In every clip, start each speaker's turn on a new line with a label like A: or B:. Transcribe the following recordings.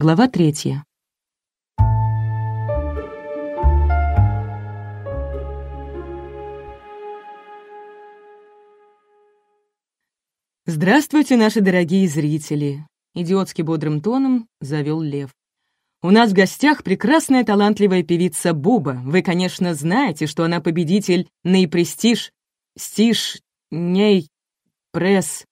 A: Глава третья. «Здравствуйте, наши дорогие зрители!» — идиотски бодрым тоном завел Лев. «У нас в гостях прекрасная талантливая певица Буба. Вы, конечно, знаете, что она победитель наипрестиж, стиш, ней, пресс».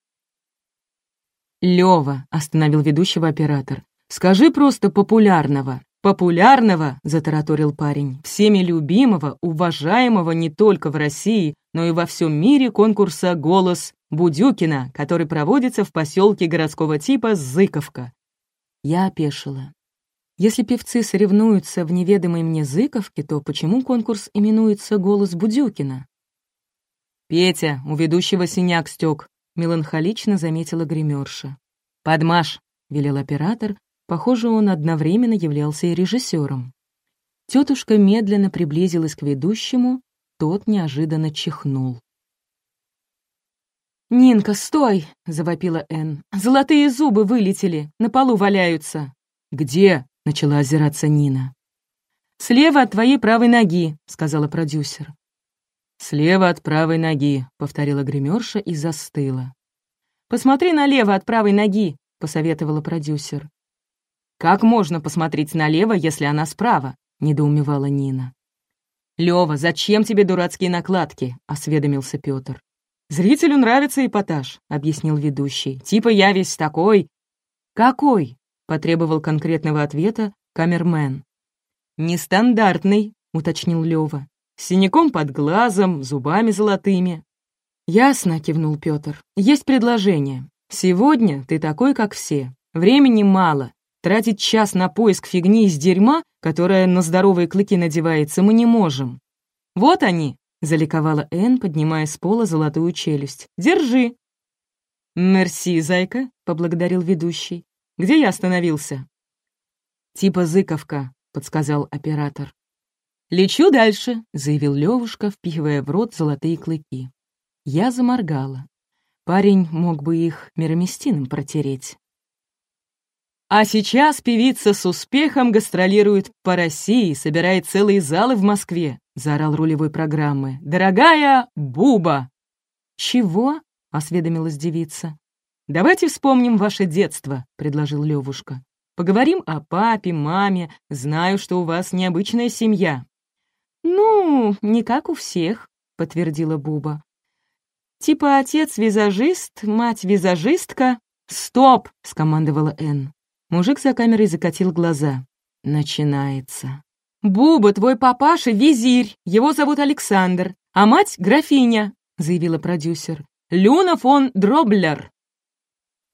A: «Лёва», — остановил ведущего оператор, «скажи просто популярного». «Популярного», — затараторил парень, «всеми любимого, уважаемого не только в России, но и во всем мире конкурса «Голос Будюкина», который проводится в поселке городского типа Зыковка». Я опешила. Если певцы соревнуются в неведомой мне Зыковке, то почему конкурс именуется «Голос Будюкина»? «Петя, у ведущего синяк стек», — меланхолично заметила гримерша. «Подмаш», — велел оператор. Похоже, он одновременно являлся и режиссером. Тетушка медленно приблизилась к ведущему, тот неожиданно чихнул. «Нинка, стой!» — завопила Энн. «Золотые зубы вылетели, на полу валяются». «Где?» — начала озираться Нина. «Слева от твоей правой ноги», — сказала продюсер. «Слева от правой ноги», — повторила гримерша и застыла. «Посмотри налево от правой ноги», — посоветовала продюсер. «Как можно посмотреть налево, если она справа?» — недоумевала Нина. «Лёва, зачем тебе дурацкие накладки?» — осведомился Пётр. «Зрителю нравится эпатаж», — объяснил ведущий. «Типа я весь такой». «Какой?» — потребовал конкретного ответа камермен. «Нестандартный», — уточнил Лёва. «С синяком под глазом, зубами золотыми». «Ясно», — кивнул Пётр. «Есть предложение. Сегодня ты такой, как все. Времени мало. Тратить час на поиск фигни из дерьма, которая на здоровые клыки надевается, мы не можем. Вот они, заликовала Энн, поднимая с пола золотую челюсть. Держи. Мерси, зайка, поблагодарил ведущий. Где я остановился? Типа зыковка, подсказал оператор. «Лечу дальше», — заявил Левушка, впихивая в рот золотые клыки. Я заморгала. Парень мог бы их мироместином протереть. А сейчас певица с успехом гастролирует по России, собирает целые залы в Москве, заорал рулевой программы. Дорогая Буба! Чего? осведомилась девица. Давайте вспомним ваше детство, предложил Левушка. Поговорим о папе, маме. Знаю, что у вас необычная семья. Ну, не как у всех, подтвердила Буба. Типа отец визажист, мать визажистка. Стоп, скомандовала Энн. Мужик за камерой закатил глаза. Начинается. «Буба, твой папаша — визирь, его зовут Александр, а мать — графиня», — заявила продюсер. «Люна фон Дроблер».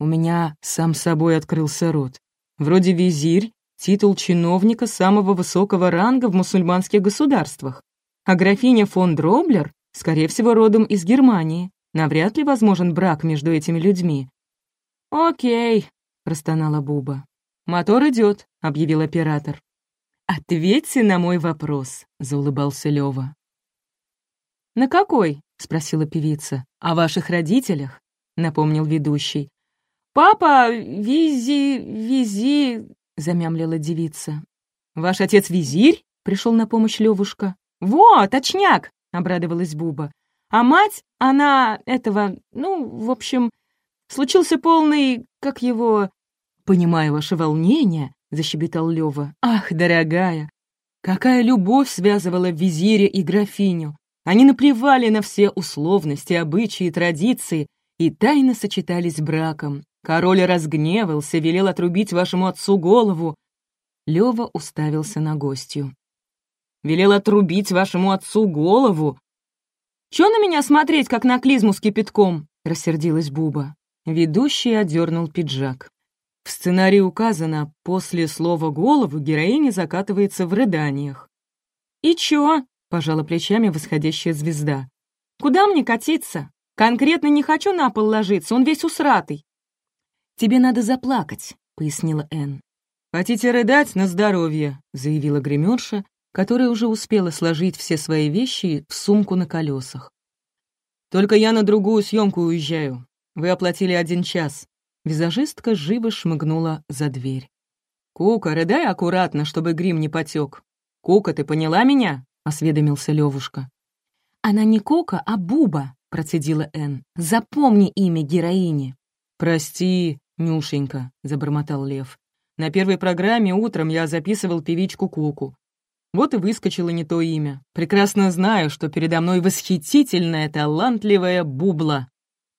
A: У меня сам собой открылся рот. Вроде визирь — титул чиновника самого высокого ранга в мусульманских государствах. А графиня фон Дроблер, скорее всего, родом из Германии. Навряд ли возможен брак между этими людьми. «Окей», — простонала Буба. «Мотор идет», — объявил оператор. «Ответьте на мой вопрос», — заулыбался Лёва. «На какой?» — спросила певица. «О ваших родителях?» — напомнил ведущий. «Папа, визи, визи...» — замямлила девица. «Ваш отец визирь?» — пришел на помощь Левушка. «Во, точняк!» — обрадовалась Буба. «А мать, она этого, ну, в общем, случился полный, как его, «Понимаю ваше волнение», — защебетал Лёва. «Ах, дорогая! Какая любовь связывала визиря и графиню! Они наплевали на все условности, обычаи, традиции и тайно сочетались браком. Король разгневался, велел отрубить вашему отцу голову». Лёва уставился на гостью. «Велел отрубить вашему отцу голову?» «Чё на меня смотреть, как на клизму с кипятком?» — рассердилась Буба. Ведущий одернул пиджак. В сценарии указано, после слова «голову» героиня закатывается в рыданиях. «И чё?» — пожала плечами восходящая звезда. «Куда мне катиться? Конкретно не хочу на пол ложиться, он весь усратый». «Тебе надо заплакать», — пояснила Энн. «Хотите рыдать на здоровье», — заявила гримерша, которая уже успела сложить все свои вещи в сумку на колесах. «Только я на другую съемку уезжаю. Вы оплатили один час. Визажистка живо шмыгнула за дверь. Кука, рыдай аккуратно, чтобы грим не потек. Кука, ты поняла меня?» — осведомился Левушка. «Она не Кока, а Буба», — процедила Энн. «Запомни имя героини». «Прости, Нюшенька», — забормотал Лев. «На первой программе утром я записывал певичку Куку. Вот и выскочило не то имя. Прекрасно знаю, что передо мной восхитительная, талантливая Бубла».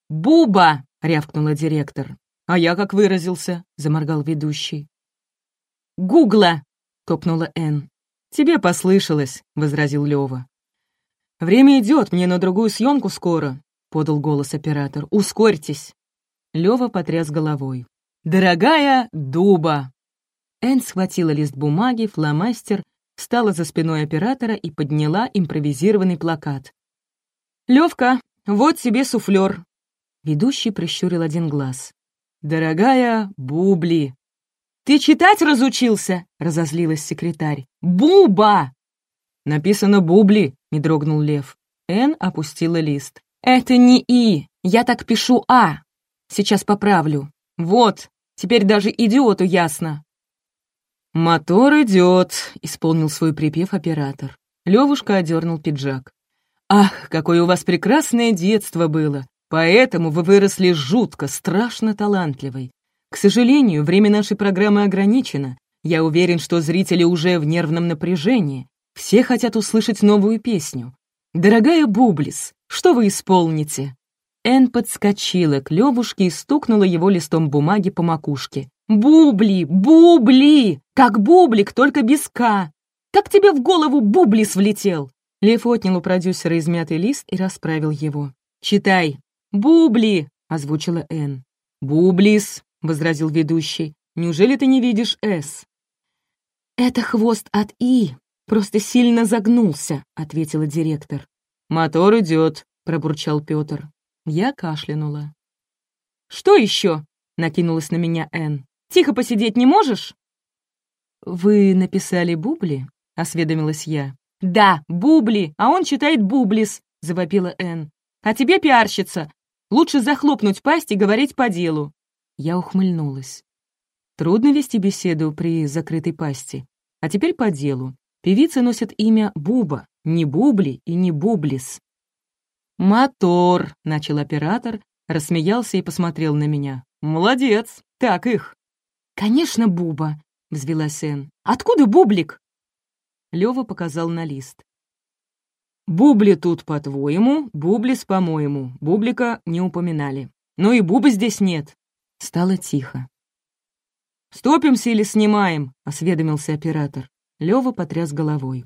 A: «Буба!» — рявкнула директор. «А я как выразился?» — заморгал ведущий. «Гугла!» — топнула Энн. «Тебе послышалось», — возразил Лёва. «Время идет, мне на другую съемку скоро», — подал голос оператор. «Ускорьтесь». Лёва потряс головой. «Дорогая Дуба!» Энн схватила лист бумаги, фломастер, встала за спиной оператора и подняла импровизированный плакат. «Левка, вот тебе суфлер!» Ведущий прищурил один глаз. «Дорогая Бубли!» «Ты читать разучился?» — разозлилась секретарь. «Буба!» «Написано «Бубли», — не дрогнул Лев. Н опустила лист. «Это не «и», я так пишу «а». Сейчас поправлю. Вот, теперь даже идиоту ясно». «Мотор идет», — исполнил свой припев оператор. Левушка одернул пиджак. «Ах, какое у вас прекрасное детство было! Поэтому вы выросли жутко, страшно талантливой. К сожалению, время нашей программы ограничено. Я уверен, что зрители уже в нервном напряжении. Все хотят услышать новую песню. «Дорогая Бублис, что вы исполните?» Эн подскочила к Левушке и стукнула его листом бумаги по макушке. «Бубли! Бубли! Как бублик, только без «к». Как тебе в голову Бублис влетел?» Лев отнял у продюсера измятый лист и расправил его. «Читай». «Бубли!» — озвучила Эн. «Бублис!» — возразил ведущий. «Неужели ты не видишь «С»?» «Это хвост от «И», просто сильно загнулся», — ответила директор. «Мотор идет», — пробурчал Петр. Я кашлянула. «Что еще?» — накинулась на меня Энн. «Тихо посидеть не можешь?» «Вы написали бубли?» — осведомилась я. «Да, бубли, а он читает бублис», — завопила Энн. «А тебе, пиарщица, лучше захлопнуть пасть и говорить по делу. Я ухмыльнулась. Трудно вести беседу при закрытой пасти. А теперь по делу. Певица носит имя Буба, не Бубли и не Бублис. «Мотор», — начал оператор, рассмеялся и посмотрел на меня. «Молодец, так их». «Конечно, Буба», — взвелась Энн. «Откуда Бублик?» Лёва показал на лист. «Бубли тут, по-твоему, Бублис, по-моему. Бублика не упоминали. Но и Бубы здесь нет. Стало тихо. «Стопимся или снимаем?» — осведомился оператор. Лёва потряс головой.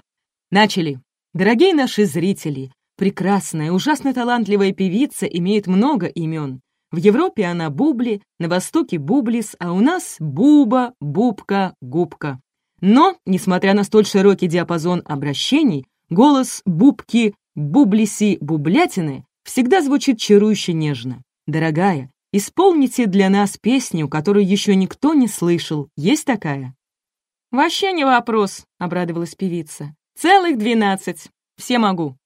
A: «Начали. Дорогие наши зрители, прекрасная, ужасно талантливая певица имеет много имен. В Европе она Бубли, на Востоке Бублис, а у нас Буба, Бубка, Губка. Но, несмотря на столь широкий диапазон обращений, голос Бубки, Бублиси, Бублятины всегда звучит чарующе нежно. Дорогая, Исполните для нас песню, которую еще никто не слышал. Есть такая?» «Вообще не вопрос», — обрадовалась певица. «Целых двенадцать. Все могу».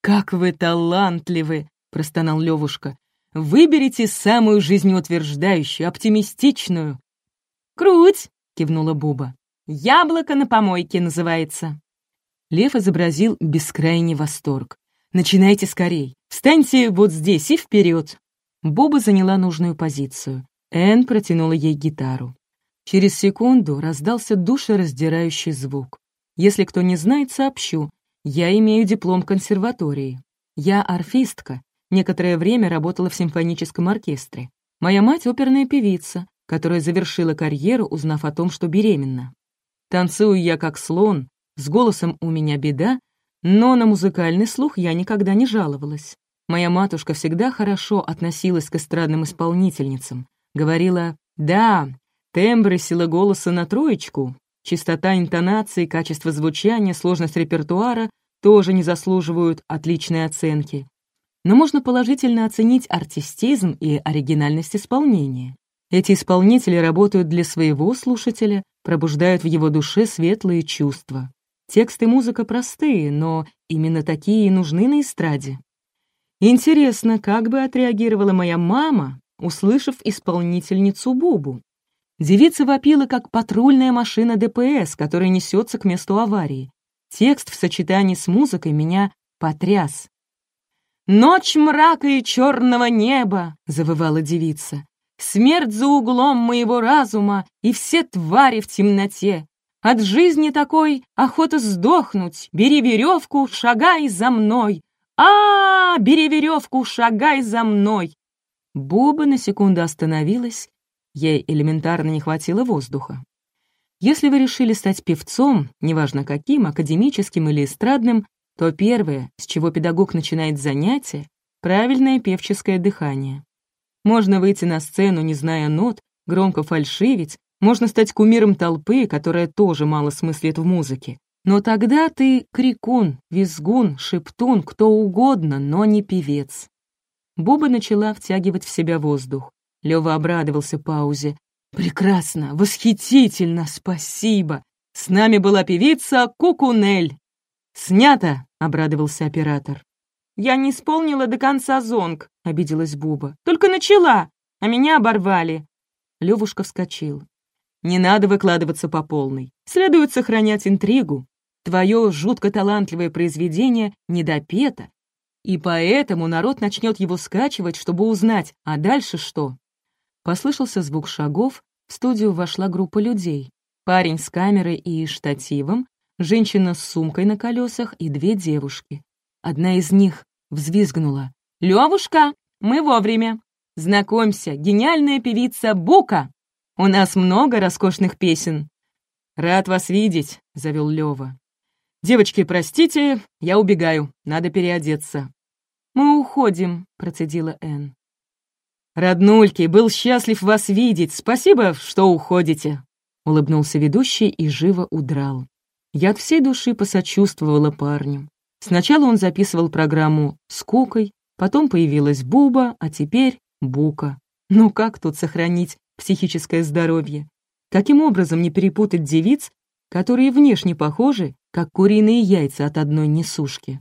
A: «Как вы талантливы!» — простонал Левушка. «Выберите самую жизнеутверждающую, оптимистичную». «Круть!» — кивнула Буба. «Яблоко на помойке называется». Лев изобразил бескрайний восторг. «Начинайте скорей. Встаньте вот здесь и вперед. Боба заняла нужную позицию. Энн протянула ей гитару. Через секунду раздался душераздирающий звук. Если кто не знает, сообщу. Я имею диплом консерватории. Я арфистка. Некоторое время работала в симфоническом оркестре. Моя мать — оперная певица, которая завершила карьеру, узнав о том, что беременна. Танцую я как слон, с голосом у меня беда, но на музыкальный слух я никогда не жаловалась. Моя матушка всегда хорошо относилась к эстрадным исполнительницам. Говорила, да, тембры, сила голоса на троечку, чистота интонации, качество звучания, сложность репертуара тоже не заслуживают отличной оценки. Но можно положительно оценить артистизм и оригинальность исполнения. Эти исполнители работают для своего слушателя, пробуждают в его душе светлые чувства. Тексты и музыка простые, но именно такие и нужны на эстраде. Интересно, как бы отреагировала моя мама, услышав исполнительницу Бубу? Девица вопила, как патрульная машина ДПС, которая несется к месту аварии. Текст в сочетании с музыкой меня потряс. «Ночь мрака и черного неба!» — завывала девица. «Смерть за углом моего разума и все твари в темноте. От жизни такой охота сдохнуть. Бери веревку, шагай за мной. А, -а, -а бери веревку, шагай за мной. Буба на секунду остановилась. Ей элементарно не хватило воздуха. Если вы решили стать певцом, неважно каким, академическим или эстрадным, то первое, с чего педагог начинает занятие, правильное певческое дыхание. Можно выйти на сцену, не зная нот, громко фальшивить, можно стать кумиром толпы, которая тоже мало смыслит в музыке. Но тогда ты крикун, визгун, шептун, кто угодно, но не певец. Буба начала втягивать в себя воздух. Лёва обрадовался паузе. «Прекрасно, восхитительно, спасибо! С нами была певица Кукунель!» «Снято!» — обрадовался оператор. «Я не исполнила до конца зонг», — обиделась Буба. «Только начала, а меня оборвали». Левушка вскочил. Не надо выкладываться по полной. Следует сохранять интригу. Твое жутко талантливое произведение недопето, и поэтому народ начнет его скачивать, чтобы узнать, а дальше что? Послышался звук шагов, в студию вошла группа людей. Парень с камерой и штативом, женщина с сумкой на колесах и две девушки. Одна из них взвизгнула. «Левушка, мы вовремя! Знакомься, гениальная певица Бука!» У нас много роскошных песен». «Рад вас видеть», — завел Лёва. «Девочки, простите, я убегаю, надо переодеться». «Мы уходим», — процедила Энн. «Роднульки, был счастлив вас видеть. Спасибо, что уходите», — улыбнулся ведущий и живо удрал. Я от всей души посочувствовала парню. Сначала он записывал программу с Кукой, потом появилась Буба, а теперь Бука. Ну как тут сохранить психическое здоровье. Каким образом не перепутать девиц, которые внешне похожи, как куриные яйца от одной несушки?